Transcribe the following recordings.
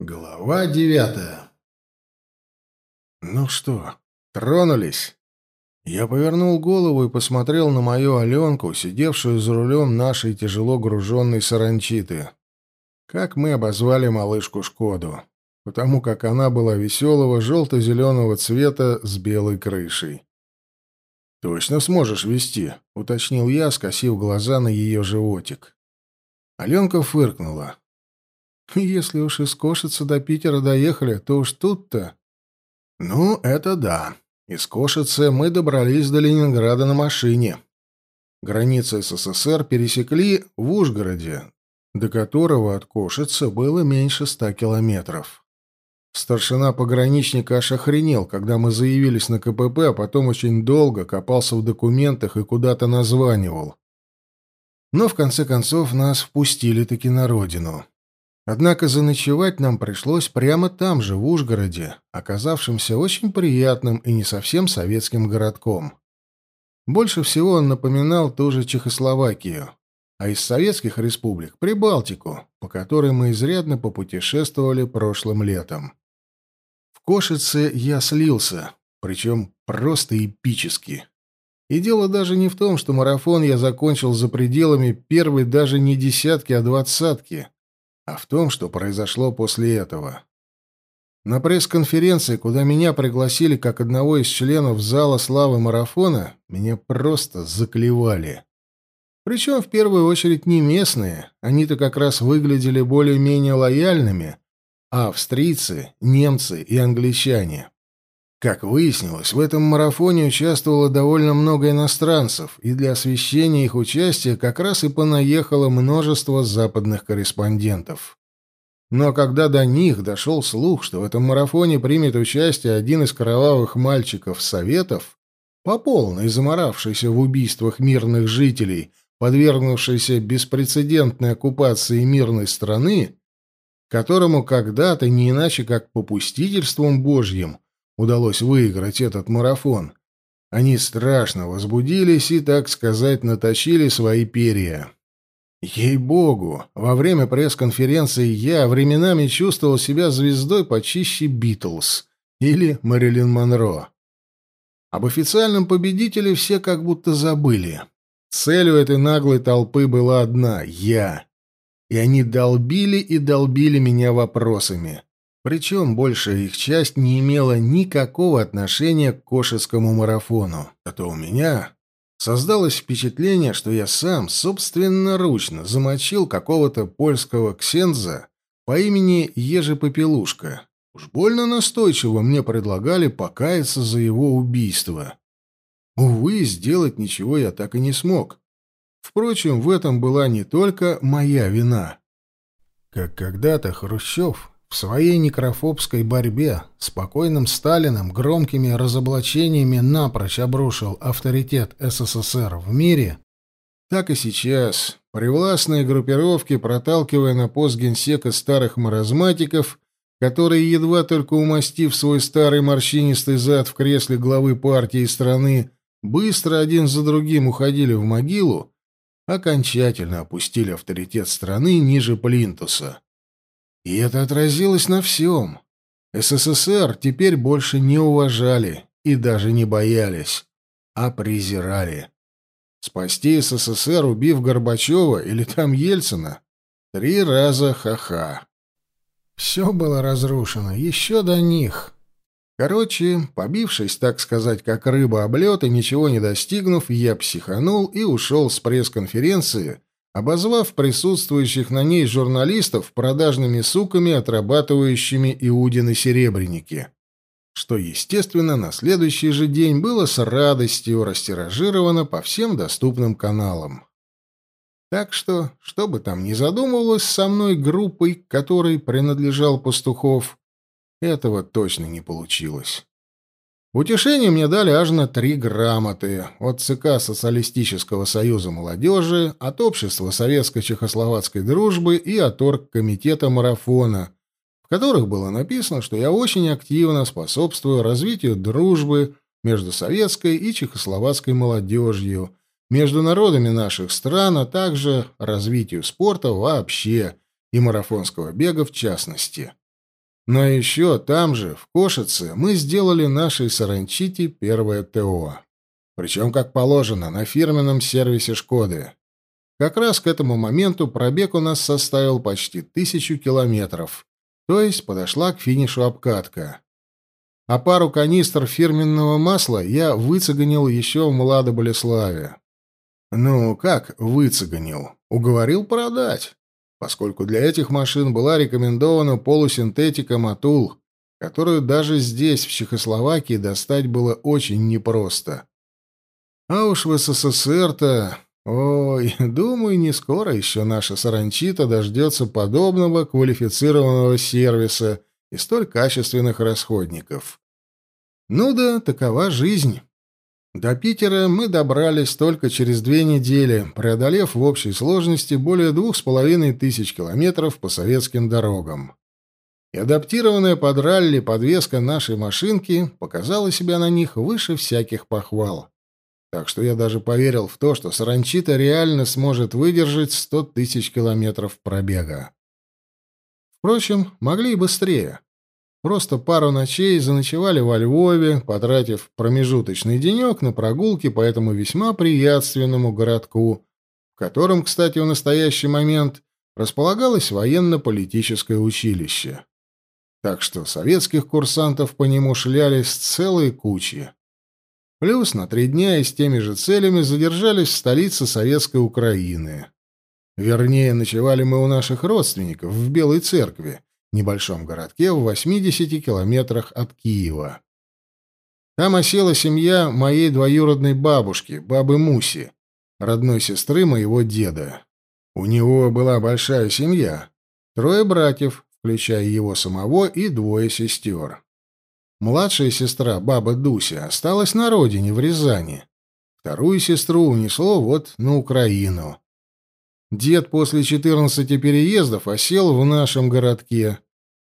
Глава девятая. Ну что, тронулись? Я повернул голову и посмотрел на мою Аленку, сидевшую за рулем нашей тяжело груженной саранчиты. Как мы обозвали малышку Шкоду, потому как она была веселого желто-зеленого цвета с белой крышей. «Точно сможешь вести», — уточнил я, скосив глаза на ее животик. Аленка фыркнула. Если уж из Кошица до Питера доехали, то уж тут-то... Ну, это да. Из Кошицы мы добрались до Ленинграда на машине. Границу СССР пересекли в Ужгороде, до которого от Кошицы было меньше ста километров. Старшина пограничника аж охренел, когда мы заявились на КПП, а потом очень долго копался в документах и куда-то названивал. Но в конце концов нас впустили-таки на родину. Однако заночевать нам пришлось прямо там же, в Ужгороде, оказавшемся очень приятным и не совсем советским городком. Больше всего он напоминал ту же Чехословакию, а из советских республик — Прибалтику, по которой мы изрядно попутешествовали прошлым летом. В Кошице я слился, причем просто эпически. И дело даже не в том, что марафон я закончил за пределами первой даже не десятки, а двадцатки — а в том, что произошло после этого. На пресс-конференции, куда меня пригласили как одного из членов зала славы марафона, меня просто заклевали. Причем в первую очередь не местные, они-то как раз выглядели более-менее лояльными, а австрийцы, немцы и англичане. Как выяснилось, в этом марафоне участвовало довольно много иностранцев, и для освещения их участия как раз и понаехало множество западных корреспондентов. Но когда до них дошел слух, что в этом марафоне примет участие один из кровавых мальчиков Советов, по полной заморавшийся в убийствах мирных жителей, подвергнувшийся беспрецедентной оккупации мирной страны, которому когда-то не иначе как попустительством Божьим – удалось выиграть этот марафон, они страшно возбудились и, так сказать, наточили свои перья. Ей-богу, во время пресс-конференции я временами чувствовал себя звездой почище Битлз или Мэрилин Монро. Об официальном победителе все как будто забыли. Целью этой наглой толпы была одна — я. И они долбили и долбили меня вопросами. Причем большая их часть не имела никакого отношения к кошескому марафону. А то у меня создалось впечатление, что я сам собственноручно замочил какого-то польского ксенза по имени Ежи Попелушка. Уж больно настойчиво мне предлагали покаяться за его убийство. Увы, сделать ничего я так и не смог. Впрочем, в этом была не только моя вина. Как когда-то Хрущев в своей некрофобской борьбе с покойным Сталиным громкими разоблачениями напрочь обрушил авторитет СССР в мире, так и сейчас привластные группировки, проталкивая на пост генсека старых маразматиков, которые, едва только умастив свой старый морщинистый зад в кресле главы партии страны, быстро один за другим уходили в могилу, окончательно опустили авторитет страны ниже плинтуса. И это отразилось на всем. СССР теперь больше не уважали и даже не боялись, а презирали. Спасти СССР, убив Горбачева или там Ельцина? Три раза ха-ха. Все было разрушено еще до них. Короче, побившись, так сказать, как рыба об лед и ничего не достигнув, я психанул и ушел с пресс-конференции, обозвав присутствующих на ней журналистов продажными суками, отрабатывающими Иудины серебряники, что, естественно, на следующий же день было с радостью растиражировано по всем доступным каналам. Так что, что бы там ни задумывалось со мной группой, которой принадлежал Пастухов, этого точно не получилось. Утешение мне дали аж на три грамоты от ЦК Социалистического союза молодежи, от Общества советско-чехословацкой дружбы и от Оргкомитета марафона, в которых было написано, что я очень активно способствую развитию дружбы между советской и чехословацкой молодежью, между народами наших стран, а также развитию спорта вообще и марафонского бега в частности. Но еще там же, в Кошице, мы сделали нашей Саранчите первое ТО. Причем, как положено, на фирменном сервисе «Шкоды». Как раз к этому моменту пробег у нас составил почти тысячу километров, то есть подошла к финишу обкатка. А пару канистр фирменного масла я выцеганил еще в Младо-Болеславе. Ну, как выцеганил? Уговорил продать, поскольку для этих машин была рекомендована полусинтетика Матул, которую даже здесь, в Чехословакии, достать было очень непросто. А уж в СССР-то Ой, думаю, не скоро еще наша Саранчита дождется подобного квалифицированного сервиса и столь качественных расходников. Ну да, такова жизнь. До Питера мы добрались только через две недели, преодолев в общей сложности более двух с половиной тысяч километров по советским дорогам. И адаптированная под ралли подвеска нашей машинки показала себя на них выше всяких похвал. Так что я даже поверил в то, что Саранчита реально сможет выдержать сто тысяч километров пробега. Впрочем, могли и быстрее. Просто пару ночей заночевали во Львове, потратив промежуточный денек на прогулки по этому весьма приятственному городку, в котором, кстати, в настоящий момент располагалось военно-политическое училище. Так что советских курсантов по нему шлялись целые кучи. Плюс на три дня и с теми же целями задержались в столице Советской Украины. Вернее, ночевали мы у наших родственников в Белой Церкви, небольшом городке в 80 километрах от Киева. Там осела семья моей двоюродной бабушки, бабы Муси, родной сестры моего деда. У него была большая семья, трое братьев, включая его самого, и двое сестер. Младшая сестра, баба Дуся, осталась на родине, в Рязани. Вторую сестру унесло вот на Украину. Дед после 14 переездов осел в нашем городке.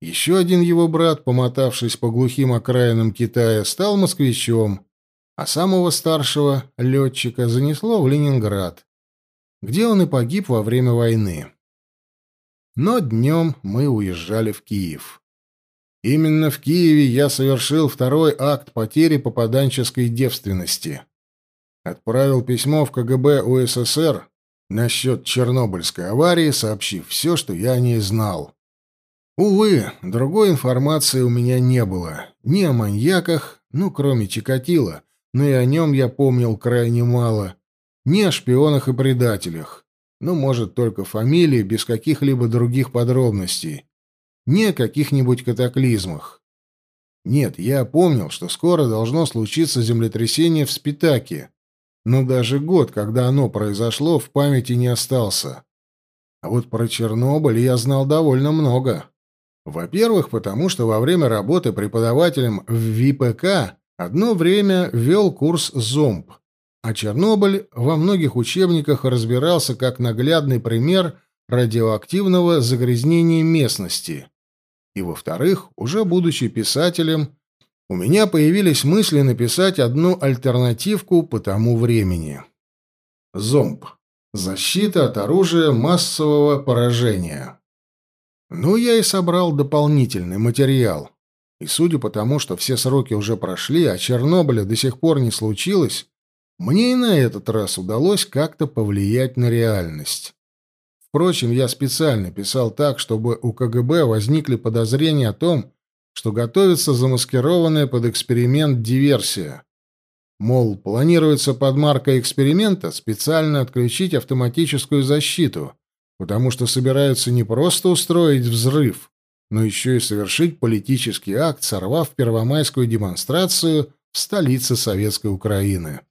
Еще один его брат, помотавшись по глухим окраинам Китая, стал москвичом, а самого старшего, летчика, занесло в Ленинград, где он и погиб во время войны. Но днем мы уезжали в Киев. Именно в Киеве я совершил второй акт потери попаданческой девственности. Отправил письмо в КГБ УССР насчет Чернобыльской аварии, сообщив все, что я о ней знал. Увы, другой информации у меня не было. Ни о маньяках, ну, кроме Чикатила, но и о нем я помнил крайне мало. Ни о шпионах и предателях. Ну, может, только фамилии, без каких-либо других подробностей ни о каких-нибудь катаклизмах. Нет, я помнил, что скоро должно случиться землетрясение в Спитаке, но даже год, когда оно произошло, в памяти не остался. А вот про Чернобыль я знал довольно много. Во-первых, потому что во время работы преподавателем в ВИПК одно время вел курс ЗОМП, а Чернобыль во многих учебниках разбирался как наглядный пример радиоактивного загрязнения местности. И, во-вторых, уже будучи писателем, у меня появились мысли написать одну альтернативку по тому времени. Зомб. Защита от оружия массового поражения. Ну, я и собрал дополнительный материал. И судя по тому, что все сроки уже прошли, а Чернобыля до сих пор не случилось, мне и на этот раз удалось как-то повлиять на реальность. Впрочем, я специально писал так, чтобы у КГБ возникли подозрения о том, что готовится замаскированная под эксперимент диверсия. Мол, планируется под маркой эксперимента специально отключить автоматическую защиту, потому что собираются не просто устроить взрыв, но еще и совершить политический акт, сорвав первомайскую демонстрацию в столице Советской Украины.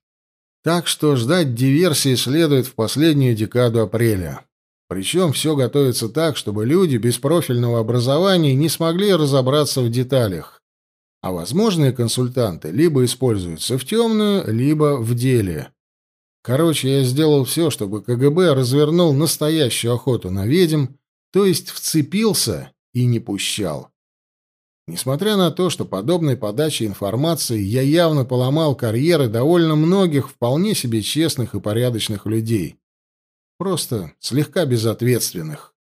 Так что ждать диверсии следует в последнюю декаду апреля. Причем все готовится так, чтобы люди без профильного образования не смогли разобраться в деталях. А возможные консультанты либо используются в темную, либо в деле. Короче, я сделал все, чтобы КГБ развернул настоящую охоту на ведьм, то есть вцепился и не пущал. Несмотря на то, что подобной подачей информации я явно поломал карьеры довольно многих вполне себе честных и порядочных людей. Просто слегка безответственных.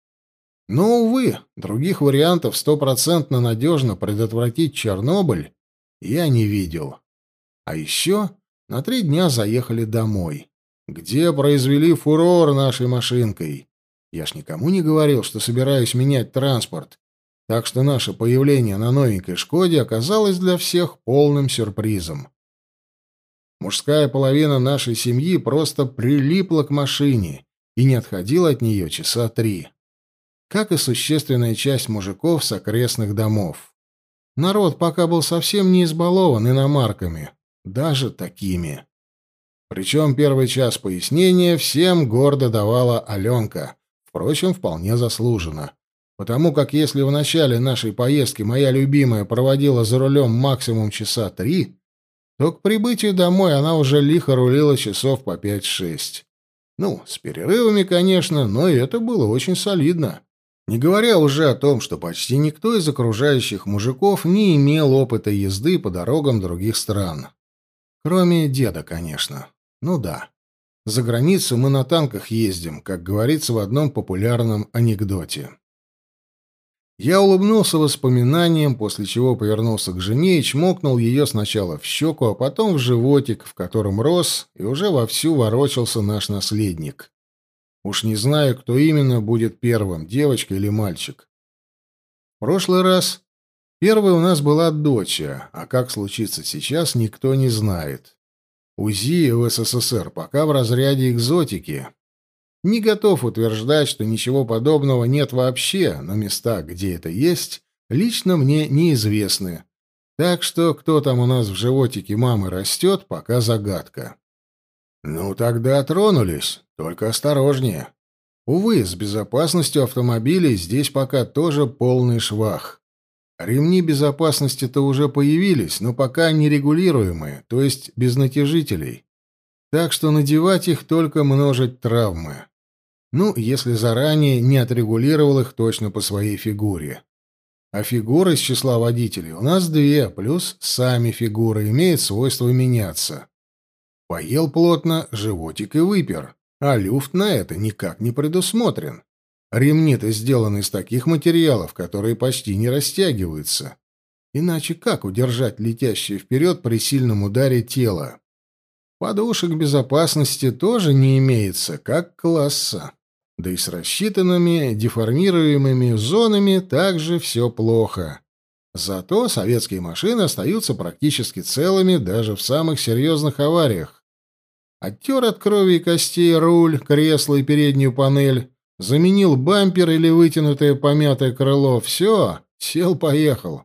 Но, увы, других вариантов стопроцентно надежно предотвратить Чернобыль я не видел. А еще на три дня заехали домой, где произвели фурор нашей машинкой. Я ж никому не говорил, что собираюсь менять транспорт, так что наше появление на новенькой «Шкоде» оказалось для всех полным сюрпризом. Мужская половина нашей семьи просто прилипла к машине и не отходила от нее часа три. Как и существенная часть мужиков с окрестных домов. Народ пока был совсем не избалован иномарками, даже такими. Причем первый час пояснения всем гордо давала Аленка, впрочем, вполне заслуженно. Потому как если в начале нашей поездки моя любимая проводила за рулем максимум часа три, то к прибытию домой она уже лихо рулила часов по пять-шесть. Ну, с перерывами, конечно, но и это было очень солидно. Не говоря уже о том, что почти никто из окружающих мужиков не имел опыта езды по дорогам других стран. Кроме деда, конечно. Ну да. За границу мы на танках ездим, как говорится в одном популярном анекдоте. Я улыбнулся воспоминаниям, после чего повернулся к жене и чмокнул ее сначала в щеку, а потом в животик, в котором рос и уже вовсю ворочался наш наследник. Уж не знаю, кто именно будет первым, девочка или мальчик. В прошлый раз первой у нас была дочь, а как случится сейчас, никто не знает. УЗИ в СССР пока в разряде экзотики, не готов утверждать, что ничего подобного нет вообще, но места, где это есть, лично мне неизвестны. Так что кто там у нас в животике мамы растет, пока загадка. Ну, тогда тронулись, только осторожнее. Увы, с безопасностью автомобилей здесь пока тоже полный швах. Ремни безопасности-то уже появились, но пока нерегулируемые, то есть без натяжителей. Так что надевать их только множить травмы. Ну, если заранее не отрегулировал их точно по своей фигуре. А фигуры из числа водителей у нас две, плюс сами фигуры имеют свойство меняться. Поел плотно, животик и выпер, а люфт на это никак не предусмотрен. Ремни-то сделаны из таких материалов, которые почти не растягиваются. Иначе как удержать летящее вперед при сильном ударе тело? Подушек безопасности тоже не имеется, как класса. Да и с рассчитанными деформируемыми зонами также все плохо. Зато советские машины остаются практически целыми даже в самых серьезных авариях. Оттер от крови и костей руль, кресло и переднюю панель, заменил бампер или вытянутое помятое крыло. Все, сел-поехал.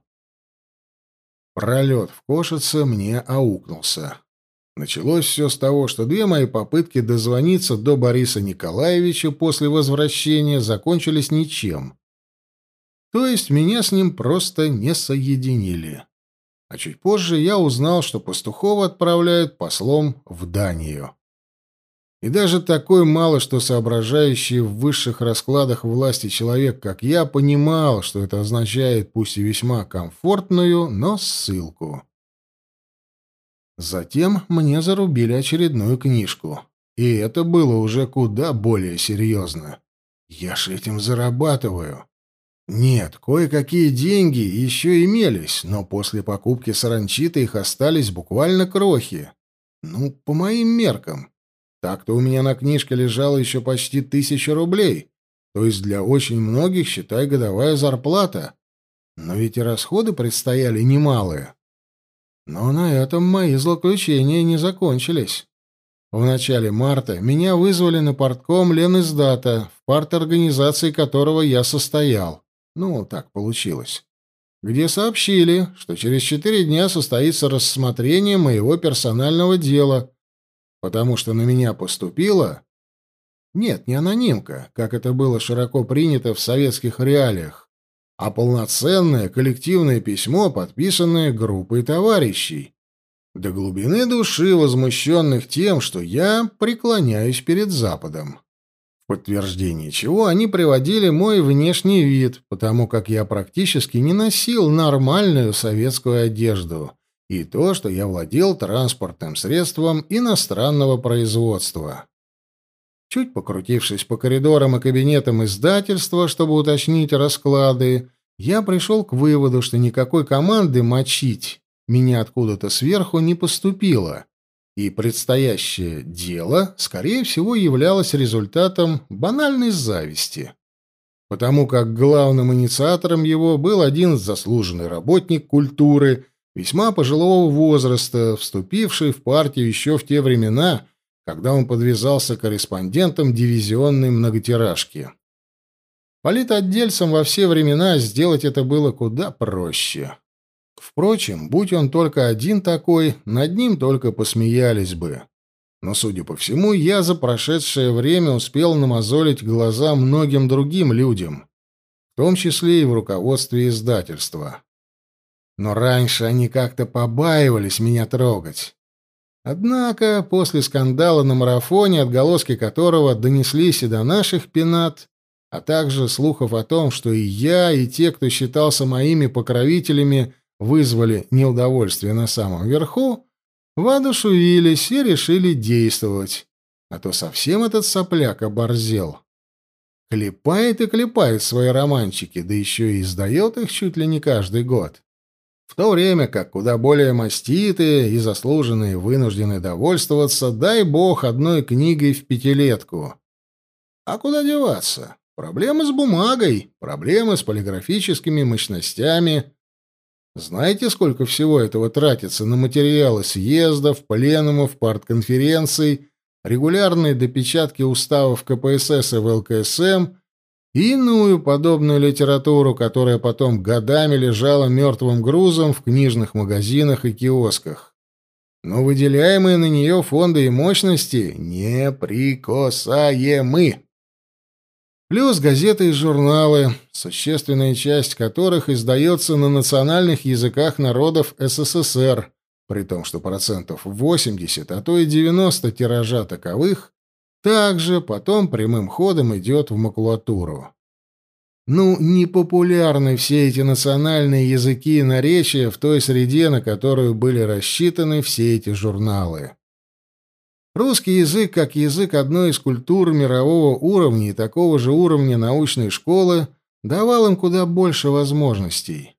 Пролет в Кошице мне аукнулся. Началось все с того, что две мои попытки дозвониться до Бориса Николаевича после возвращения закончились ничем. То есть меня с ним просто не соединили. А чуть позже я узнал, что Пастухова отправляют послом в Данию. И даже такой мало что соображающий в высших раскладах власти человек, как я, понимал, что это означает пусть и весьма комфортную, но ссылку. Затем мне зарубили очередную книжку. И это было уже куда более серьезно. Я ж этим зарабатываю. Нет, кое-какие деньги еще имелись, но после покупки саранчита их остались буквально крохи. Ну, по моим меркам. Так-то у меня на книжке лежало еще почти тысяча рублей. То есть для очень многих, считай, годовая зарплата. Но ведь и расходы предстояли немалые. Но на этом мои злоключения не закончились. В начале марта меня вызвали на портком Лениздата, в парторганизации которого я состоял. Ну, так получилось. Где сообщили, что через четыре дня состоится рассмотрение моего персонального дела, потому что на меня поступило... Нет, не анонимка, как это было широко принято в советских реалиях, а полноценное коллективное письмо, подписанное группой товарищей. До глубины души возмущенных тем, что я преклоняюсь перед Западом. В подтверждение чего они приводили мой внешний вид, потому как я практически не носил нормальную советскую одежду, и то, что я владел транспортным средством иностранного производства. Чуть покрутившись по коридорам и кабинетам издательства, чтобы уточнить расклады, я пришел к выводу, что никакой команды мочить меня откуда-то сверху не поступило, и предстоящее дело, скорее всего, являлось результатом банальной зависти. Потому как главным инициатором его был один заслуженный работник культуры, весьма пожилого возраста, вступивший в партию еще в те времена, когда он подвязался корреспондентом дивизионной многотиражки. Политотдельцам во все времена сделать это было куда проще. Впрочем, будь он только один такой, над ним только посмеялись бы. Но, судя по всему, я за прошедшее время успел намазолить глаза многим другим людям, в том числе и в руководстве издательства. Но раньше они как-то побаивались меня трогать. Однако после скандала на марафоне, отголоски которого донеслись и до наших пенат, а также слухов о том, что и я, и те, кто считался моими покровителями, вызвали неудовольствие на самом верху, воодушевились и решили действовать. А то совсем этот сопляк оборзел. Клепает и клепает свои романчики, да еще и издает их чуть ли не каждый год в то время как куда более маститые и заслуженные вынуждены довольствоваться, дай бог, одной книгой в пятилетку. А куда деваться? Проблемы с бумагой, проблемы с полиграфическими мощностями. Знаете, сколько всего этого тратится на материалы съездов, пленумов, партконференций, регулярные допечатки уставов КПСС и ВЛКСМ и иную подобную литературу, которая потом годами лежала мертвым грузом в книжных магазинах и киосках. Но выделяемые на нее фонды и мощности неприкосаемы. Плюс газеты и журналы, существенная часть которых издается на национальных языках народов СССР, при том, что процентов 80, а то и 90 тиража таковых также потом прямым ходом идет в макулатуру. Ну, не популярны все эти национальные языки и наречия в той среде, на которую были рассчитаны все эти журналы. Русский язык, как язык одной из культур мирового уровня и такого же уровня научной школы, давал им куда больше возможностей.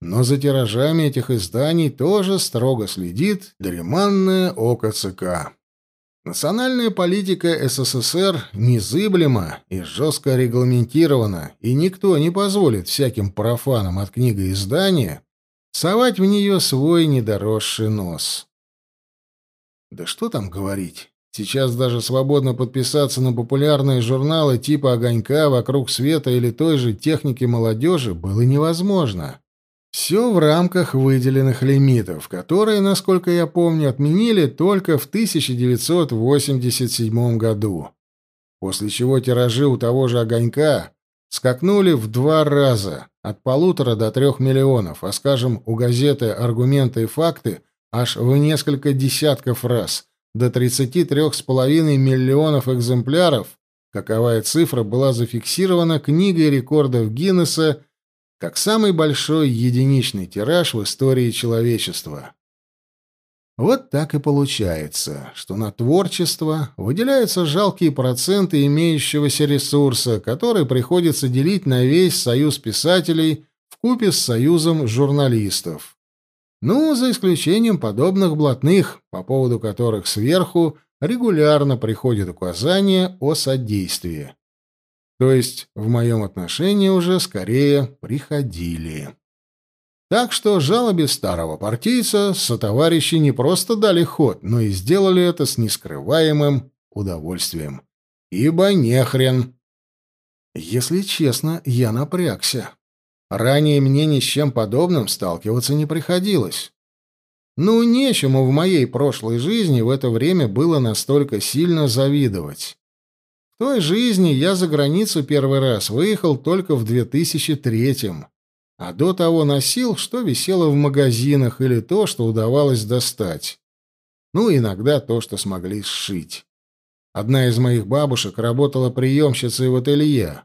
Но за тиражами этих изданий тоже строго следит дреманное око ЦК. Национальная политика СССР незыблема и жестко регламентирована, и никто не позволит всяким профанам от книгоиздания совать в нее свой недоросший нос. Да что там говорить? Сейчас даже свободно подписаться на популярные журналы типа «Огонька», «Вокруг света» или той же «Техники молодежи» было невозможно. Все в рамках выделенных лимитов, которые, насколько я помню, отменили только в 1987 году. После чего тиражи у того же «Огонька» скакнули в два раза, от полутора до трех миллионов, а, скажем, у газеты «Аргументы и факты» аж в несколько десятков раз, до 33,5 миллионов экземпляров, каковая цифра была зафиксирована книгой рекордов Гиннесса как самый большой единичный тираж в истории человечества. Вот так и получается, что на творчество выделяются жалкие проценты имеющегося ресурса, который приходится делить на весь союз писателей в купе с союзом журналистов. Ну, за исключением подобных блатных, по поводу которых сверху регулярно приходят указания о содействии. То есть в моем отношении уже скорее приходили. Так что жалобе старого партийца сотоварищи не просто дали ход, но и сделали это с нескрываемым удовольствием. Ибо нехрен. Если честно, я напрягся. Ранее мне ни с чем подобным сталкиваться не приходилось. Ну, нечему в моей прошлой жизни в это время было настолько сильно завидовать той жизни я за границу первый раз выехал только в 2003-м, а до того носил, что висело в магазинах или то, что удавалось достать. Ну, иногда то, что смогли сшить. Одна из моих бабушек работала приемщицей в ателье.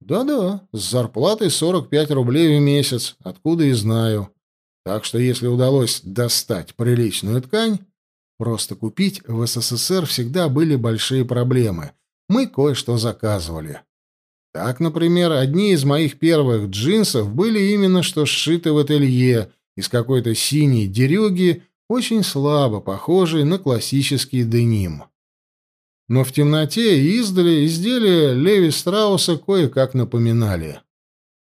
Да-да, с зарплатой 45 рублей в месяц, откуда и знаю. Так что если удалось достать приличную ткань, просто купить в СССР всегда были большие проблемы — мы кое-что заказывали. Так, например, одни из моих первых джинсов были именно что сшиты в ателье из какой-то синей дерюги, очень слабо похожей на классический деним. Но в темноте и издали изделия Леви Страуса кое-как напоминали.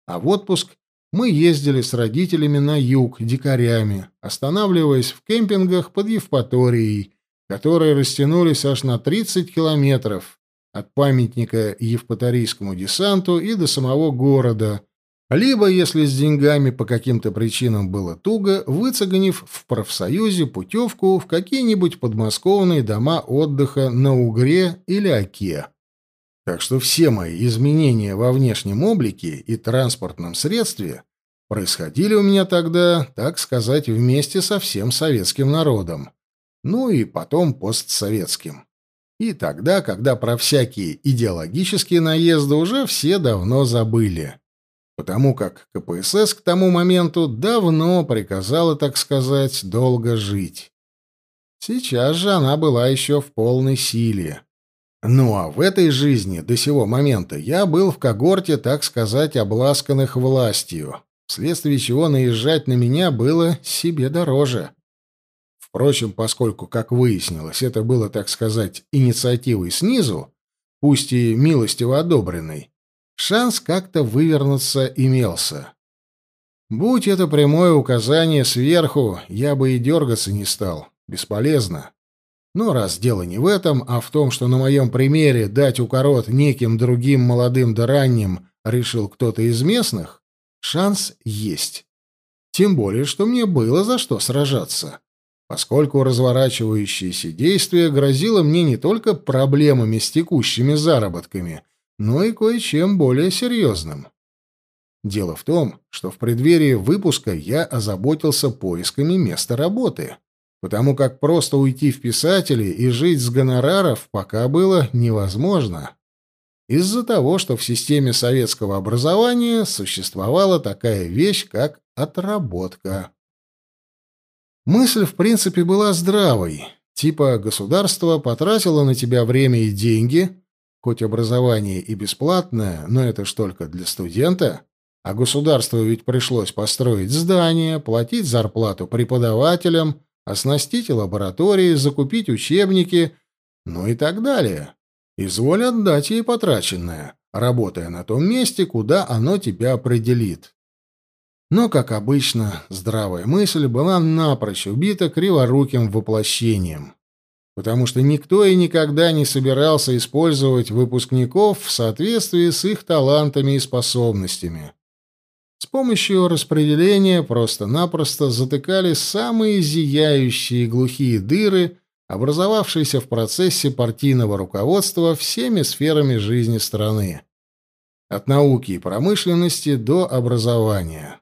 А в отпуск мы ездили с родителями на юг, дикарями, останавливаясь в кемпингах под Евпаторией, которые растянулись аж на 30 километров от памятника Евпаторийскому десанту и до самого города, либо, если с деньгами по каким-то причинам было туго, выцеганив в профсоюзе путевку в какие-нибудь подмосковные дома отдыха на Угре или Оке. Так что все мои изменения во внешнем облике и транспортном средстве происходили у меня тогда, так сказать, вместе со всем советским народом. Ну и потом постсоветским. И тогда, когда про всякие идеологические наезды уже все давно забыли. Потому как КПСС к тому моменту давно приказала, так сказать, долго жить. Сейчас же она была еще в полной силе. Ну а в этой жизни до сего момента я был в когорте, так сказать, обласканных властью, вследствие чего наезжать на меня было себе дороже. Впрочем, поскольку, как выяснилось, это было, так сказать, инициативой снизу, пусть и милостиво одобренной, шанс как-то вывернуться имелся. Будь это прямое указание сверху, я бы и дергаться не стал. Бесполезно. Но раз дело не в этом, а в том, что на моем примере дать укорот неким другим молодым да ранним решил кто-то из местных, шанс есть. Тем более, что мне было за что сражаться, поскольку разворачивающееся действие грозило мне не только проблемами с текущими заработками, но и кое-чем более серьезным. Дело в том, что в преддверии выпуска я озаботился поисками места работы потому как просто уйти в писатели и жить с гонораров пока было невозможно. Из-за того, что в системе советского образования существовала такая вещь, как отработка. Мысль, в принципе, была здравой. Типа государство потратило на тебя время и деньги, хоть образование и бесплатное, но это ж только для студента, а государству ведь пришлось построить здание, платить зарплату преподавателям, оснастить лаборатории, закупить учебники, ну и так далее. Изволь отдать ей потраченное, работая на том месте, куда оно тебя определит. Но, как обычно, здравая мысль была напрочь убита криворуким воплощением, потому что никто и никогда не собирался использовать выпускников в соответствии с их талантами и способностями. С помощью распределения просто-напросто затыкали самые зияющие глухие дыры, образовавшиеся в процессе партийного руководства всеми сферами жизни страны. От науки и промышленности до образования.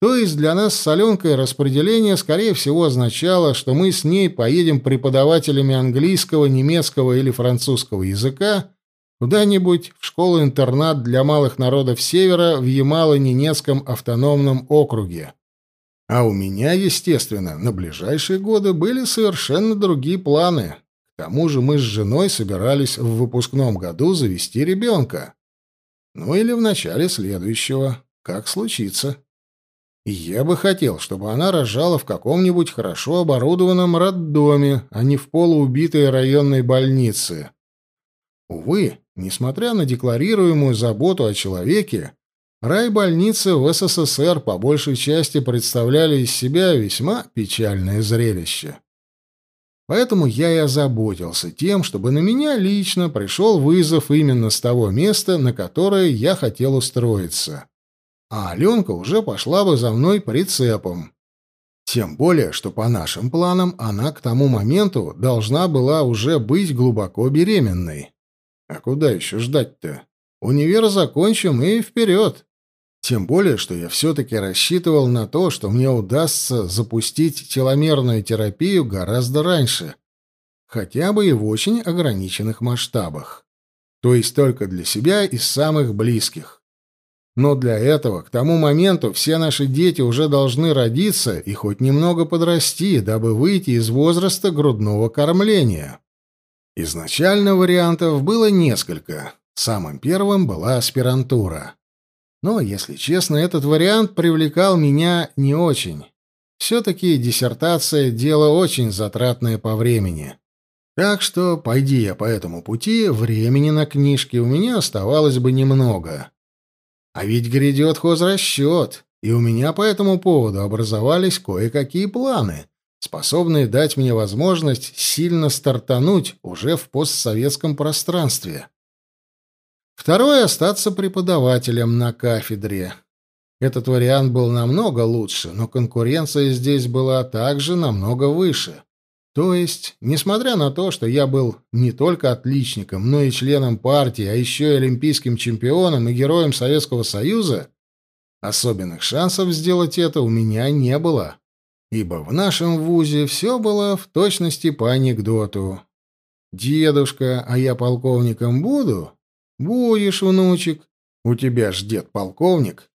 То есть для нас с Аленкой распределение, скорее всего, означало, что мы с ней поедем преподавателями английского, немецкого или французского языка Куда-нибудь в школу-интернат для малых народов Севера в Ямало-Ненецком автономном округе. А у меня, естественно, на ближайшие годы были совершенно другие планы. К тому же мы с женой собирались в выпускном году завести ребенка. Ну или в начале следующего, как случится. Я бы хотел, чтобы она рожала в каком-нибудь хорошо оборудованном роддоме, а не в полуубитой районной больнице. Увы, Несмотря на декларируемую заботу о человеке, райбольницы в СССР по большей части представляли из себя весьма печальное зрелище. Поэтому я и озаботился тем, чтобы на меня лично пришел вызов именно с того места, на которое я хотел устроиться. А Аленка уже пошла бы за мной прицепом. Тем более, что по нашим планам она к тому моменту должна была уже быть глубоко беременной. А куда еще ждать-то? Универ закончим и вперед. Тем более, что я все-таки рассчитывал на то, что мне удастся запустить теломерную терапию гораздо раньше. Хотя бы и в очень ограниченных масштабах. То есть только для себя и самых близких. Но для этого, к тому моменту, все наши дети уже должны родиться и хоть немного подрасти, дабы выйти из возраста грудного кормления. Изначально вариантов было несколько. Самым первым была аспирантура. Но, если честно, этот вариант привлекал меня не очень. Все-таки диссертация — дело очень затратное по времени. Так что, пойди я по этому пути, времени на книжки у меня оставалось бы немного. А ведь грядет хозрасчет, и у меня по этому поводу образовались кое-какие планы, способные дать мне возможность сильно стартануть уже в постсоветском пространстве. Второе — остаться преподавателем на кафедре. Этот вариант был намного лучше, но конкуренция здесь была также намного выше. То есть, несмотря на то, что я был не только отличником, но и членом партии, а еще и олимпийским чемпионом и героем Советского Союза, особенных шансов сделать это у меня не было. Ибо в нашем вузе все было в точности по анекдоту. «Дедушка, а я полковником буду?» «Будешь, внучек. У тебя ж дед полковник».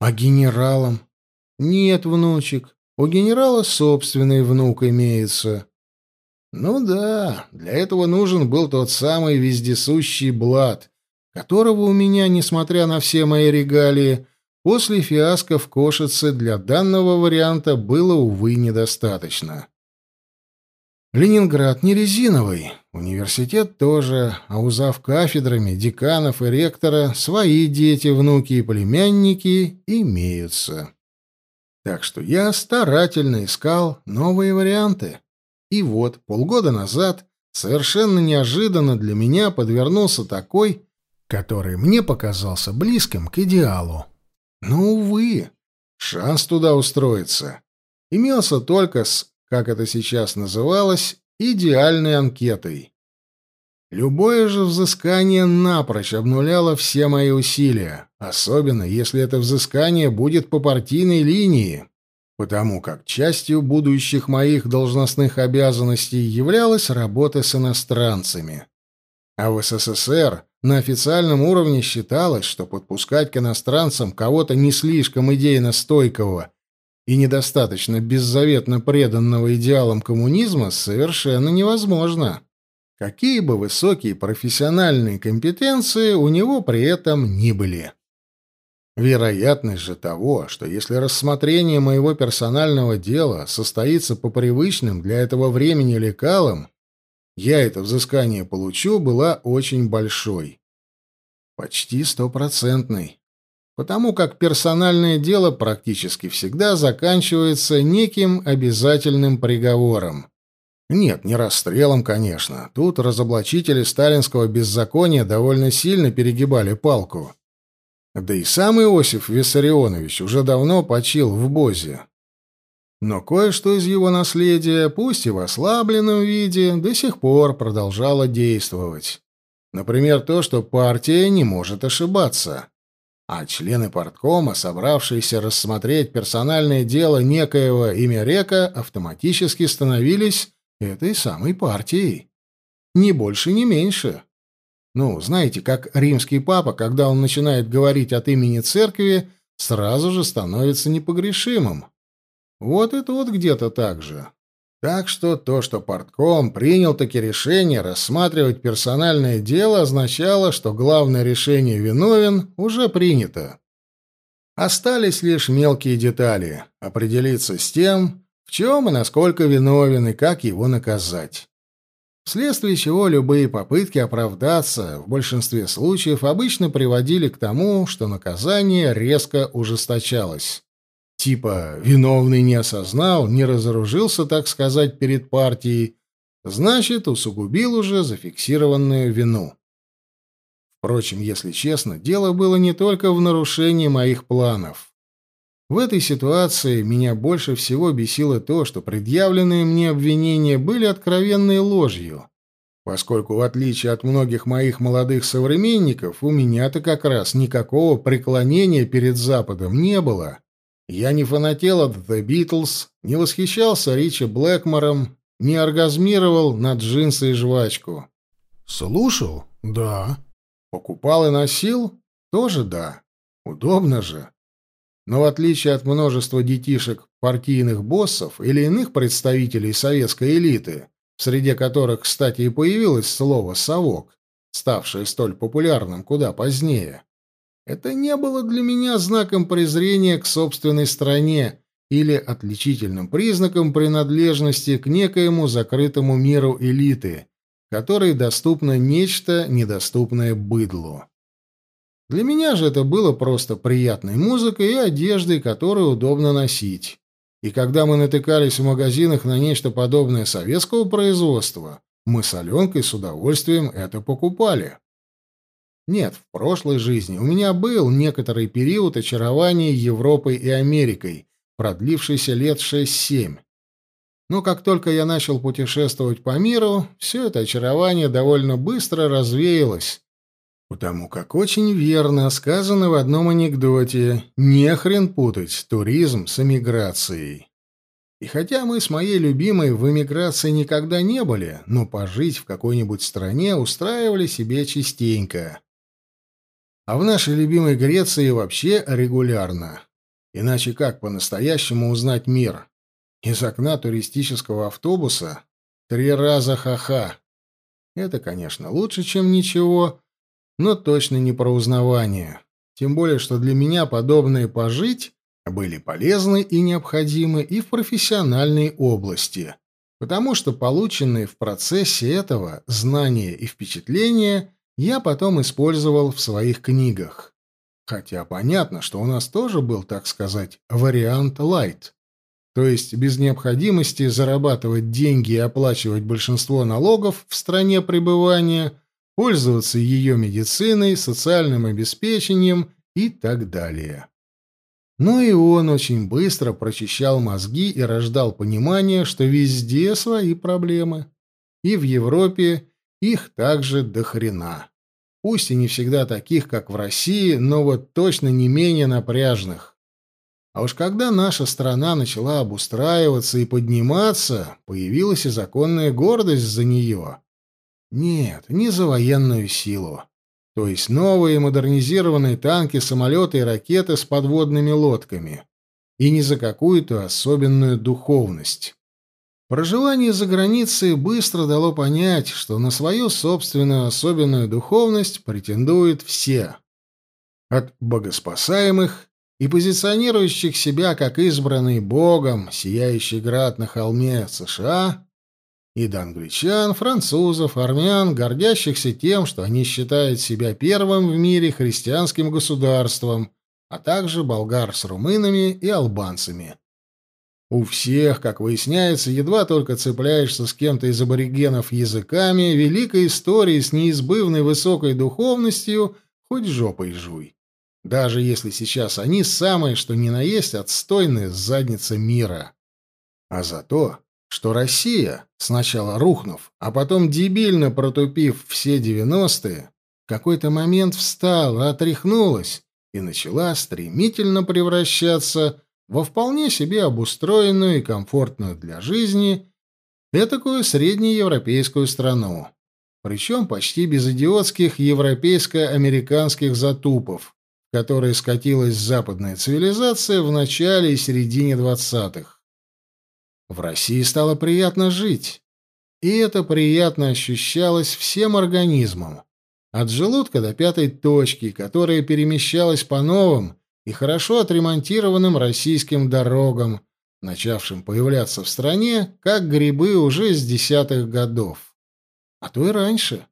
«А генералом?» «Нет, внучек. У генерала собственный внук имеется. Ну да, для этого нужен был тот самый вездесущий блат, которого у меня, несмотря на все мои регалии, после фиаско в Кошице для данного варианта было, увы, недостаточно. Ленинград не резиновый, университет тоже, а у зав кафедрами, деканов и ректора свои дети, внуки и племянники имеются. Так что я старательно искал новые варианты. И вот, полгода назад, совершенно неожиданно для меня подвернулся такой, который мне показался близким к идеалу. Но, увы, шанс туда устроиться имелся только с, как это сейчас называлось, идеальной анкетой. Любое же взыскание напрочь обнуляло все мои усилия, особенно если это взыскание будет по партийной линии, потому как частью будущих моих должностных обязанностей являлась работа с иностранцами. А в СССР на официальном уровне считалось, что подпускать к иностранцам кого-то не слишком идейно стойкого и недостаточно беззаветно преданного идеалам коммунизма совершенно невозможно какие бы высокие профессиональные компетенции у него при этом ни были. Вероятность же того, что если рассмотрение моего персонального дела состоится по привычным для этого времени лекалам, я это взыскание получу, была очень большой. Почти стопроцентной. Потому как персональное дело практически всегда заканчивается неким обязательным приговором. Нет, не расстрелом, конечно. Тут разоблачители сталинского беззакония довольно сильно перегибали палку. Да и сам Иосиф Виссарионович уже давно почил в Бозе. Но кое-что из его наследия, пусть и в ослабленном виде, до сих пор продолжало действовать. Например, то, что партия не может ошибаться. А члены парткома, собравшиеся рассмотреть персональное дело некоего имя Река, автоматически становились этой самой партией. Ни больше, ни меньше. Ну, знаете, как римский папа, когда он начинает говорить от имени церкви, сразу же становится непогрешимым. Вот это вот где-то так же. Так что то, что портком принял таки решение рассматривать персональное дело, означало, что главное решение виновен уже принято. Остались лишь мелкие детали — определиться с тем, в чем и насколько виновен, и как его наказать. Вследствие чего любые попытки оправдаться в большинстве случаев обычно приводили к тому, что наказание резко ужесточалось. Типа виновный не осознал, не разоружился, так сказать, перед партией, значит, усугубил уже зафиксированную вину. Впрочем, если честно, дело было не только в нарушении моих планов. В этой ситуации меня больше всего бесило то, что предъявленные мне обвинения были откровенной ложью, поскольку, в отличие от многих моих молодых современников, у меня-то как раз никакого преклонения перед Западом не было. Я не фанател от The Beatles, не восхищался Ричи Блэкмором, не оргазмировал на джинсы и жвачку. Слушал? Да. Покупал и носил? Тоже да. Удобно же. Но в отличие от множества детишек партийных боссов или иных представителей советской элиты, среди которых, кстати, и появилось слово «совок», ставшее столь популярным куда позднее, это не было для меня знаком презрения к собственной стране или отличительным признаком принадлежности к некоему закрытому миру элиты, которой доступно нечто, недоступное быдлу. Для меня же это было просто приятной музыкой и одеждой, которую удобно носить. И когда мы натыкались в магазинах на нечто подобное советского производства, мы с Аленкой с удовольствием это покупали. Нет, в прошлой жизни у меня был некоторый период очарования Европой и Америкой, продлившийся лет 6-7. Но как только я начал путешествовать по миру, все это очарование довольно быстро развеялось, потому как очень верно сказано в одном анекдоте «Не хрен путать туризм с эмиграцией». И хотя мы с моей любимой в эмиграции никогда не были, но пожить в какой-нибудь стране устраивали себе частенько. А в нашей любимой Греции вообще регулярно. Иначе как по-настоящему узнать мир? Из окна туристического автобуса три раза ха-ха. Это, конечно, лучше, чем ничего, но точно не про узнавание. Тем более, что для меня подобные пожить были полезны и необходимы и в профессиональной области, потому что полученные в процессе этого знания и впечатления я потом использовал в своих книгах. Хотя понятно, что у нас тоже был, так сказать, вариант light. То есть без необходимости зарабатывать деньги и оплачивать большинство налогов в стране пребывания, пользоваться ее медициной, социальным обеспечением и так далее. Но и он очень быстро прочищал мозги и рождал понимание, что везде свои проблемы. И в Европе, их также до хрена. Пусть и не всегда таких, как в России, но вот точно не менее напряжных. А уж когда наша страна начала обустраиваться и подниматься, появилась и законная гордость за нее. Нет, не за военную силу. То есть новые модернизированные танки, самолеты и ракеты с подводными лодками. И не за какую-то особенную духовность. Проживание за границей быстро дало понять, что на свою собственную особенную духовность претендуют все. От богоспасаемых и позиционирующих себя как избранный богом, сияющий град на холме США, и до англичан, французов, армян, гордящихся тем, что они считают себя первым в мире христианским государством, а также болгар с румынами и албанцами. У всех, как выясняется, едва только цепляешься с кем-то из аборигенов языками, великой историей с неизбывной высокой духовностью, хоть жопой жуй. Даже если сейчас они самые, что ни на есть, отстойные задницы мира. А за то, что Россия, сначала рухнув, а потом дебильно протупив все девяностые, в какой-то момент встала, отряхнулась и начала стремительно превращаться во вполне себе обустроенную и комфортную для жизни этакую среднеевропейскую страну, причем почти без идиотских европейско-американских затупов, которые скатилась западная цивилизация в начале и середине двадцатых. В России стало приятно жить, и это приятно ощущалось всем организмом, от желудка до пятой точки, которая перемещалась по новым, и хорошо отремонтированным российским дорогам, начавшим появляться в стране как грибы уже с десятых годов. А то и раньше.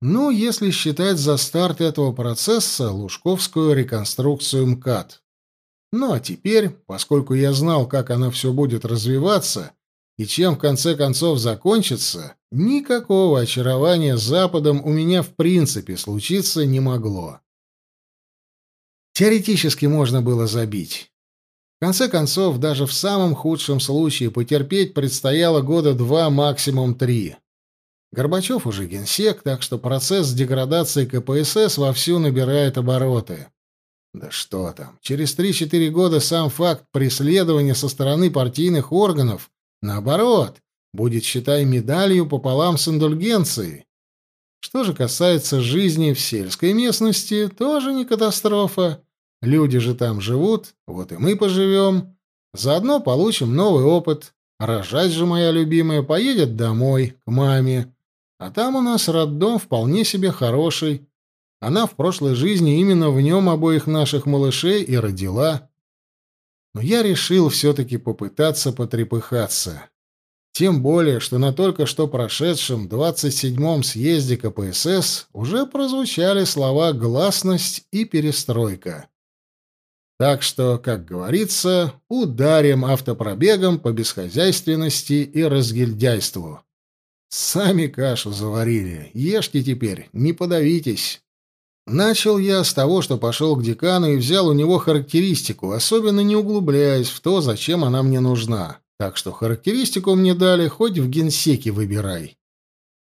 Ну, если считать за старт этого процесса Лужковскую реконструкцию МКАД. Ну а теперь, поскольку я знал, как оно все будет развиваться и чем в конце концов закончится, никакого очарования Западом у меня в принципе случиться не могло. Теоретически можно было забить. В конце концов, даже в самом худшем случае потерпеть предстояло года два, максимум три. Горбачев уже генсек, так что процесс деградации КПСС вовсю набирает обороты. Да что там, через 3-4 года сам факт преследования со стороны партийных органов, наоборот, будет, считай, медалью пополам с индульгенцией. Что же касается жизни в сельской местности, тоже не катастрофа. Люди же там живут, вот и мы поживем. Заодно получим новый опыт, Рожать же моя любимая поедет домой, к маме. А там у нас роддом вполне себе хороший. Она в прошлой жизни именно в нем обоих наших малышей и родила. Но я решил все-таки попытаться потрепыхаться. Тем более, что на только что прошедшем 27-м съезде КПСС уже прозвучали слова «гласность» и «перестройка». Так что, как говорится, ударим автопробегом по бесхозяйственности и разгильдяйству. Сами кашу заварили, ешьте теперь, не подавитесь. Начал я с того, что пошел к декану и взял у него характеристику, особенно не углубляясь в то, зачем она мне нужна. Так что характеристику мне дали, хоть в генсеке выбирай.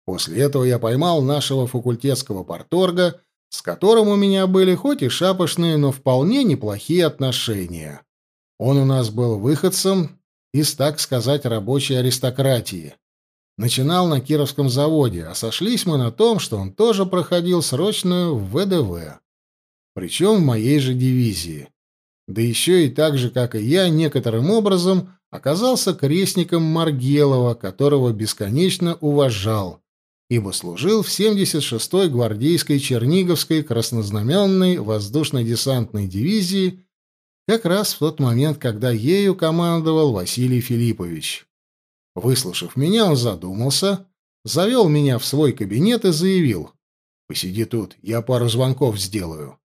После этого я поймал нашего факультетского порторга, с которым у меня были хоть и шапошные, но вполне неплохие отношения. Он у нас был выходцем из, так сказать, рабочей аристократии. Начинал на Кировском заводе, а сошлись мы на том, что он тоже проходил срочную в ВДВ. Причем в моей же дивизии. Да еще и так же, как и я, некоторым образом оказался крестником Маргелова, которого бесконечно уважал, ибо служил в 76-й гвардейской Черниговской краснознаменной воздушно-десантной дивизии как раз в тот момент, когда ею командовал Василий Филиппович. Выслушав меня, он задумался, завел меня в свой кабинет и заявил «Посиди тут, я пару звонков сделаю».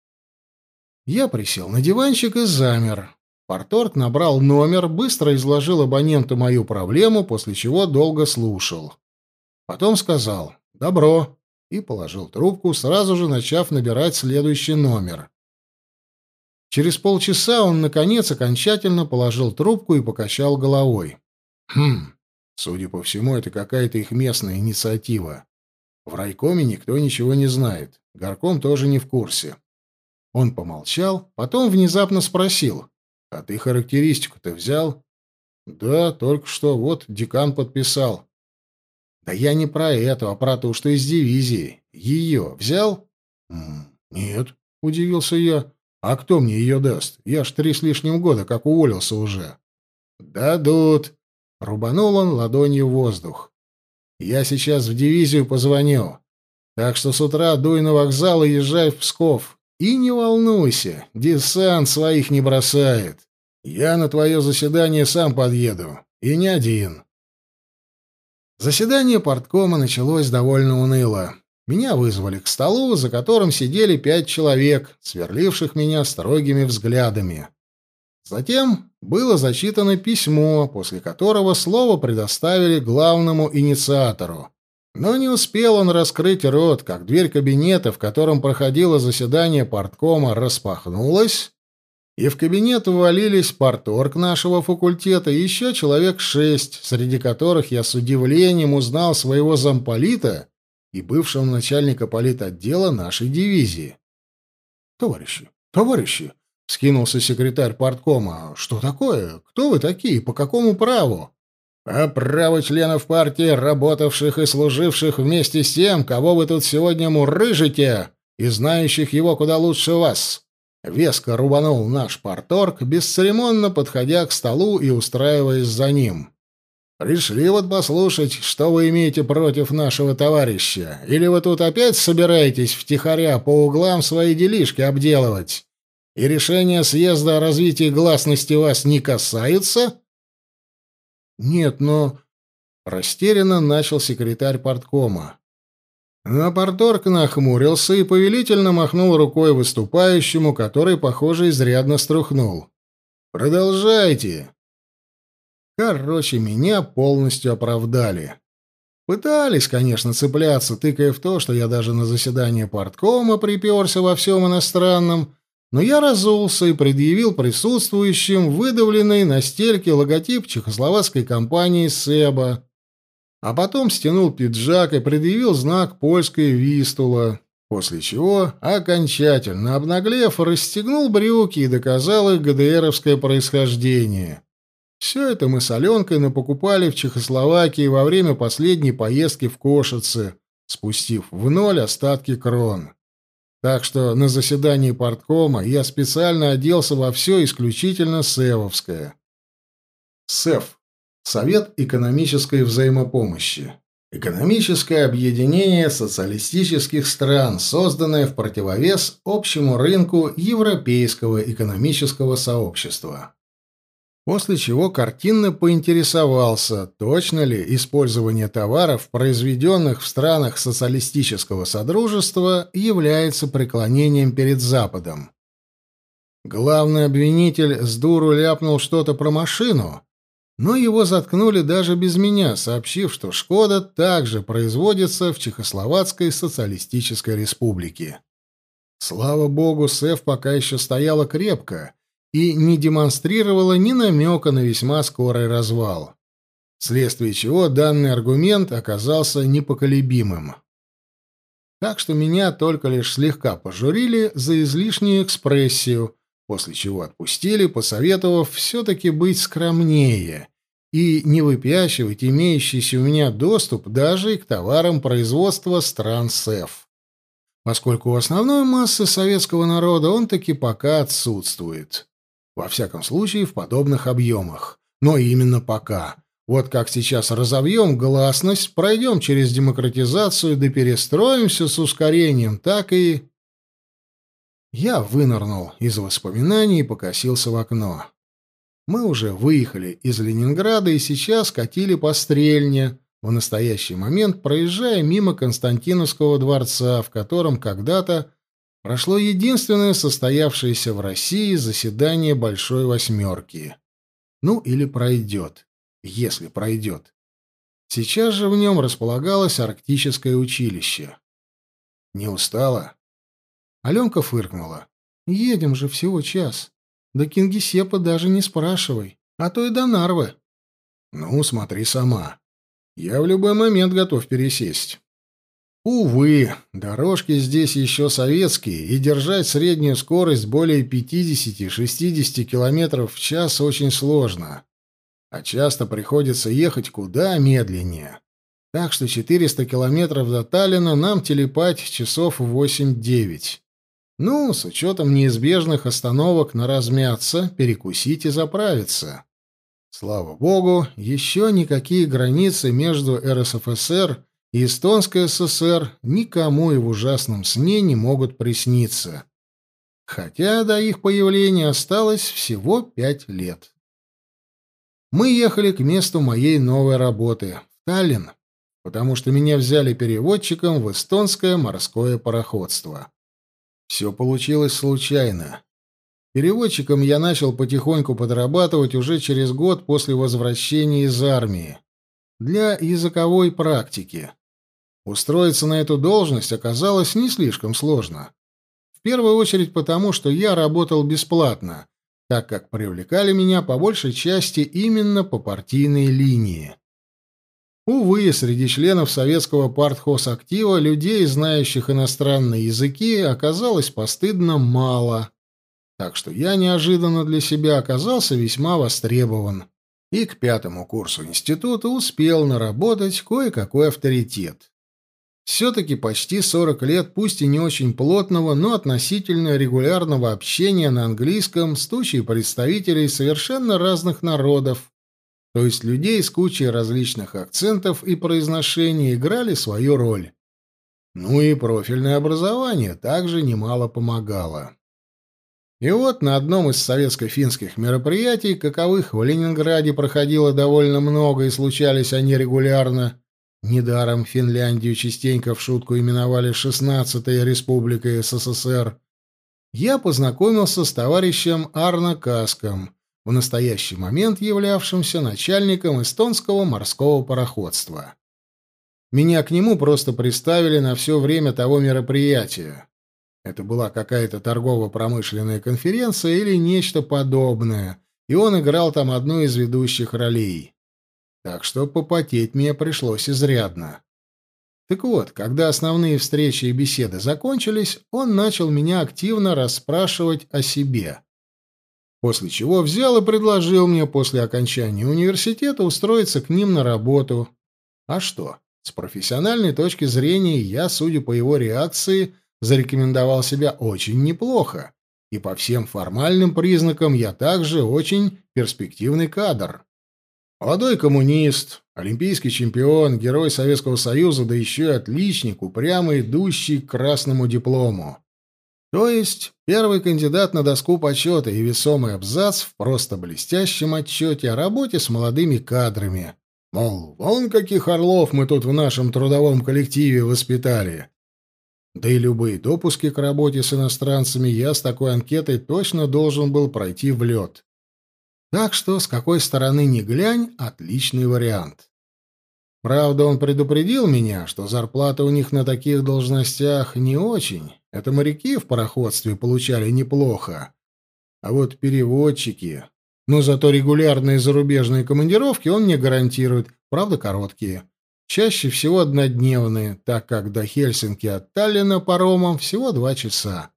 Я присел на диванчик и замер. Порторг набрал номер, быстро изложил абоненту мою проблему, после чего долго слушал. Потом сказал «Добро» и положил трубку, сразу же начав набирать следующий номер. Через полчаса он, наконец, окончательно положил трубку и покачал головой. «Хм, судя по всему, это какая-то их местная инициатива. В райкоме никто ничего не знает, горком тоже не в курсе». Он помолчал, потом внезапно спросил. «А ты характеристику-то взял?» «Да, только что, вот, декан подписал». Да я не про эту, а про ту, что из дивизии. Ее взял? Нет, удивился я. А кто мне ее даст? Я ж три с лишним года как уволился уже. Дадут. Рубанул он ладонью воздух. Я сейчас в дивизию позвоню. Так что с утра дуй на вокзал и езжай в Псков. И не волнуйся, десант своих не бросает. Я на твое заседание сам подъеду. И не один. Заседание порткома началось довольно уныло. Меня вызвали к столу, за которым сидели пять человек, сверливших меня строгими взглядами. Затем было зачитано письмо, после которого слово предоставили главному инициатору. Но не успел он раскрыть рот, как дверь кабинета, в котором проходило заседание порткома, распахнулась, и в кабинет ввалились порторг нашего факультета и еще человек шесть, среди которых я с удивлением узнал своего замполита и бывшего начальника политотдела нашей дивизии. «Товарищи, товарищи!» — вскинулся секретарь порткома. «Что такое? Кто вы такие? По какому праву?» «По праву членов партии, работавших и служивших вместе с тем, кого вы тут сегодня мурыжите, и знающих его куда лучше вас», Веско рубанул наш порторг, бесцеремонно подходя к столу и устраиваясь за ним. «Пришли вот послушать, что вы имеете против нашего товарища. Или вы тут опять собираетесь втихаря по углам свои делишки обделывать? И решения съезда о развитии гласности вас не касаются?» «Нет, но...» — растерянно начал секретарь порткома. Но Порторг нахмурился и повелительно махнул рукой выступающему, который, похоже, изрядно струхнул. «Продолжайте!» Короче, меня полностью оправдали. Пытались, конечно, цепляться, тыкая в то, что я даже на заседание порткома приперся во всем иностранном, но я разулся и предъявил присутствующим выдавленный на стельке логотип чехословацкой компании «Себа», а потом стянул пиджак и предъявил знак польской вистула, после чего, окончательно обнаглев, расстегнул брюки и доказал их ГДРовское происхождение. Все это мы с Аленкой напокупали в Чехословакии во время последней поездки в Кошице, спустив в ноль остатки крон. Так что на заседании порткома я специально оделся во все исключительно севовское. Сев Совет экономической взаимопомощи. Экономическое объединение социалистических стран, созданное в противовес общему рынку Европейского экономического сообщества. После чего картинно поинтересовался, точно ли использование товаров, произведенных в странах социалистического содружества, является преклонением перед Западом. Главный обвинитель с дуру ляпнул что-то про машину, но его заткнули даже без меня, сообщив, что «Шкода» также производится в Чехословацкой социалистической республике. Слава богу, СЭФ пока еще стояла крепко и не демонстрировала ни намека на весьма скорый развал, вследствие чего данный аргумент оказался непоколебимым. Так что меня только лишь слегка пожурили за излишнюю экспрессию, после чего отпустили, посоветовав все-таки быть скромнее и не выпячивать имеющийся у меня доступ даже и к товарам производства стран СЭФ, поскольку у основной массы советского народа он таки пока отсутствует. Во всяком случае, в подобных объемах. Но именно пока. Вот как сейчас разовьем гласность, пройдем через демократизацию да перестроимся с ускорением, так и... Я вынырнул из воспоминаний и покосился в окно. Мы уже выехали из Ленинграда и сейчас катили по Стрельне, в настоящий момент проезжая мимо Константиновского дворца, в котором когда-то прошло единственное состоявшееся в России заседание Большой Восьмерки. Ну, или пройдет, если пройдет. Сейчас же в нем располагалось арктическое училище. Не устала? Аленка фыркнула. «Едем же всего час. До Кингисеппа даже не спрашивай, а то и до Нарвы». «Ну, смотри сама. Я в любой момент готов пересесть». Увы, дорожки здесь еще советские, и держать среднюю скорость более 50-60 км в час очень сложно. А часто приходится ехать куда медленнее. Так что 400 километров до Таллина нам телепать часов 8-9. Ну, с учетом неизбежных остановок на размяться, перекусить и заправиться. Слава богу, еще никакие границы между РСФСР и Эстонской ССР никому и в ужасном сне не могут присниться. Хотя до их появления осталось всего пять лет. Мы ехали к месту моей новой работы, в Таллин, потому что меня взяли переводчиком в эстонское морское пароходство. Все получилось случайно. Переводчиком я начал потихоньку подрабатывать уже через год после возвращения из армии. Для языковой практики. Устроиться на эту должность оказалось не слишком сложно. В первую очередь потому, что я работал бесплатно, так как привлекали меня по большей части именно по партийной линии. Увы, среди членов советского партхозактива людей, знающих иностранные языки, оказалось постыдно мало. Так что я неожиданно для себя оказался весьма востребован. И к пятому курсу института успел наработать кое-какой авторитет. Все-таки почти 40 лет, пусть и не очень плотного, но относительно регулярного общения на английском с тучей представителей совершенно разных народов, то есть людей с кучей различных акцентов и произношений играли свою роль. Ну и профильное образование также немало помогало. И вот на одном из советско-финских мероприятий, каковых в Ленинграде проходило довольно много и случались они регулярно, недаром Финляндию частенько в шутку именовали «шестнадцатой республикой СССР», я познакомился с товарищем Арно Каском, в настоящий момент являвшимся начальником эстонского морского пароходства. Меня к нему просто приставили на все время того мероприятия. Это была какая-то торгово-промышленная конференция или нечто подобное, и он играл там одну из ведущих ролей. Так что попотеть мне пришлось изрядно. Так вот, когда основные встречи и беседы закончились, он начал меня активно расспрашивать о себе после чего взял и предложил мне после окончания университета устроиться к ним на работу. А что? С профессиональной точки зрения я, судя по его реакции, зарекомендовал себя очень неплохо, и по всем формальным признакам я также очень перспективный кадр. Молодой коммунист, олимпийский чемпион, герой Советского Союза, да еще и отличник, упрямо идущий к красному диплому. То есть первый кандидат на доску почета и весомый абзац в просто блестящем отчете о работе с молодыми кадрами. Мол, вон каких орлов мы тут в нашем трудовом коллективе воспитали. Да и любые допуски к работе с иностранцами я с такой анкетой точно должен был пройти в лед. Так что, с какой стороны ни глянь, отличный вариант. Правда, он предупредил меня, что зарплата у них на таких должностях не очень. Это моряки в пароходстве получали неплохо. А вот переводчики... Но зато регулярные зарубежные командировки он мне гарантирует, правда, короткие. Чаще всего однодневные, так как до Хельсинки от Таллина паромом всего два часа.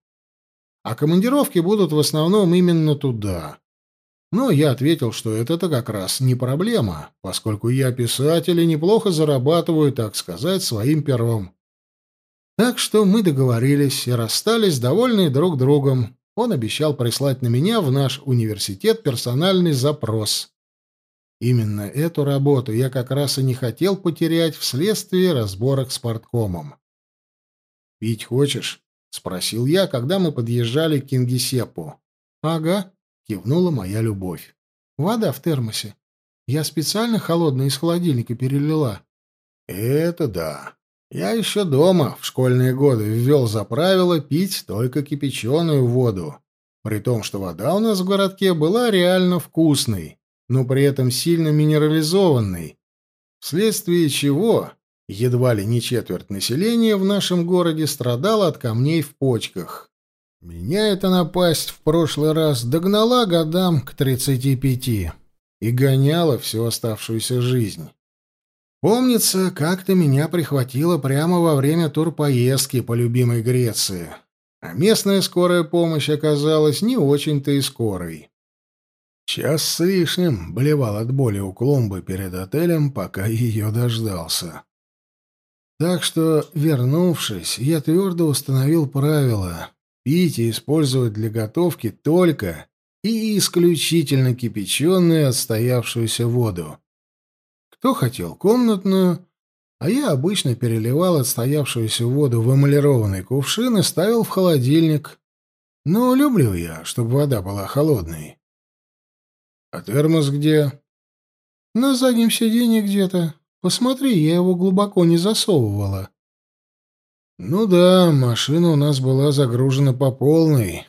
А командировки будут в основном именно туда. Но я ответил, что это-то как раз не проблема, поскольку я писатель и неплохо зарабатываю, так сказать, своим пером. Так что мы договорились и расстались, довольные друг другом. Он обещал прислать на меня в наш университет персональный запрос. Именно эту работу я как раз и не хотел потерять вследствие разборок с порткомом. «Пить хочешь?» — спросил я, когда мы подъезжали к Кингисеппу. «Ага», — кивнула моя любовь. «Вода в термосе. Я специально холодную из холодильника перелила». «Это да. Я еще дома в школьные годы ввел за правило пить только кипяченую воду, при том, что вода у нас в городке была реально вкусной но при этом сильно минерализованный, вследствие чего едва ли не четверть населения в нашем городе страдала от камней в почках. Меня эта напасть в прошлый раз догнала годам к 35 и гоняла всю оставшуюся жизнь. Помнится, как-то меня прихватило прямо во время турпоездки по любимой Греции, а местная скорая помощь оказалась не очень-то и скорой. Час с лишним блевал от боли у клумбы перед отелем, пока ее дождался. Так что, вернувшись, я твердо установил правило пить и использовать для готовки только и исключительно кипяченую отстоявшуюся воду. Кто хотел комнатную, а я обычно переливал отстоявшуюся воду в эмалированный кувшин и ставил в холодильник. Но люблю я, чтобы вода была холодной. «А термос где?» «На заднем сиденье где-то. Посмотри, я его глубоко не засовывала». «Ну да, машина у нас была загружена по полной.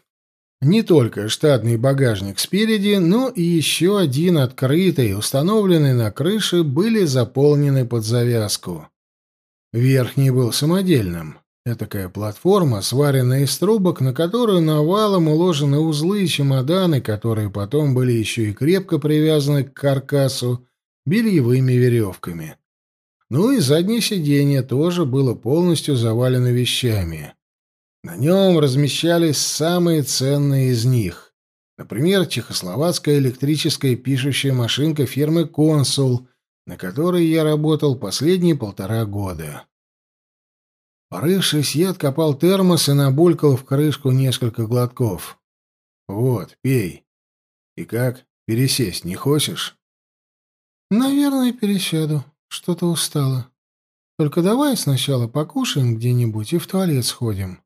Не только штатный багажник спереди, но и еще один открытый, установленный на крыше, были заполнены под завязку. Верхний был самодельным. Этакая платформа, сваренная из трубок, на которую навалом уложены узлы и чемоданы, которые потом были еще и крепко привязаны к каркасу бельевыми веревками. Ну и заднее сиденье тоже было полностью завалено вещами. На нем размещались самые ценные из них. Например, чехословацкая электрическая пишущая машинка фирмы «Консул», на которой я работал последние полтора года. Порывшись, я откопал термос и набулькал в крышку несколько глотков. «Вот, пей. И как, пересесть не хочешь?» «Наверное, пересяду. Что-то устала. Только давай сначала покушаем где-нибудь и в туалет сходим».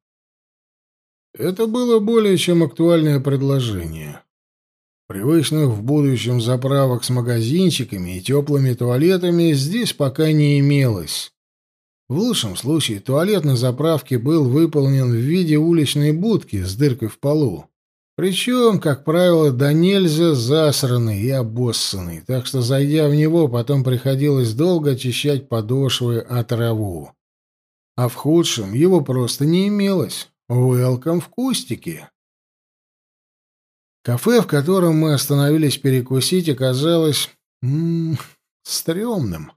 Это было более чем актуальное предложение. Привычных в будущем заправок с магазинчиками и теплыми туалетами здесь пока не имелось. В лучшем случае туалет на заправке был выполнен в виде уличной будки с дыркой в полу. Причем, как правило, до нельзя засранный и обоссанный, так что, зайдя в него, потом приходилось долго очищать подошвы от траву. А в худшем его просто не имелось. Welcome в кустике. Кафе, в котором мы остановились перекусить, оказалось... М -м, стрёмным.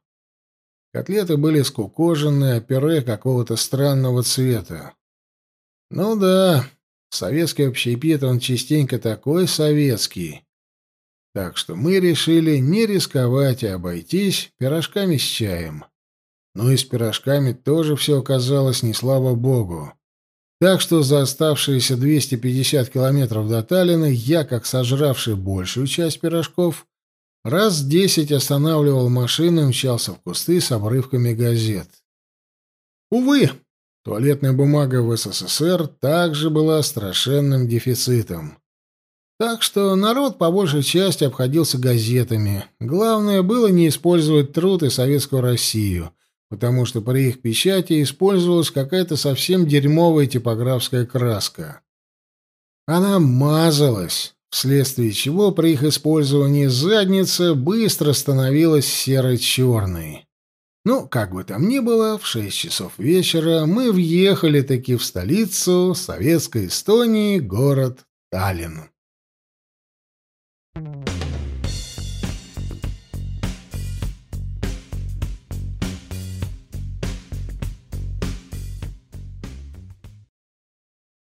Котлеты были скукоженные, а пюре какого-то странного цвета. Ну да, советский общепит, он частенько такой советский. Так что мы решили не рисковать и обойтись пирожками с чаем. Но и с пирожками тоже все оказалось не слава богу. Так что за оставшиеся 250 километров до Таллина я, как сожравший большую часть пирожков, раз десять останавливал машину и мчался в кусты с обрывками газет. Увы, туалетная бумага в СССР также была страшенным дефицитом. Так что народ по большей части обходился газетами. Главное было не использовать труд и советскую Россию, потому что при их печати использовалась какая-то совсем дерьмовая типографская краска. Она мазалась, вследствие чего при их использовании задница быстро становилась серо-черной. Ну, как бы там ни было, в шесть часов вечера мы въехали таки в столицу советской Эстонии, город Таллин. Thank you.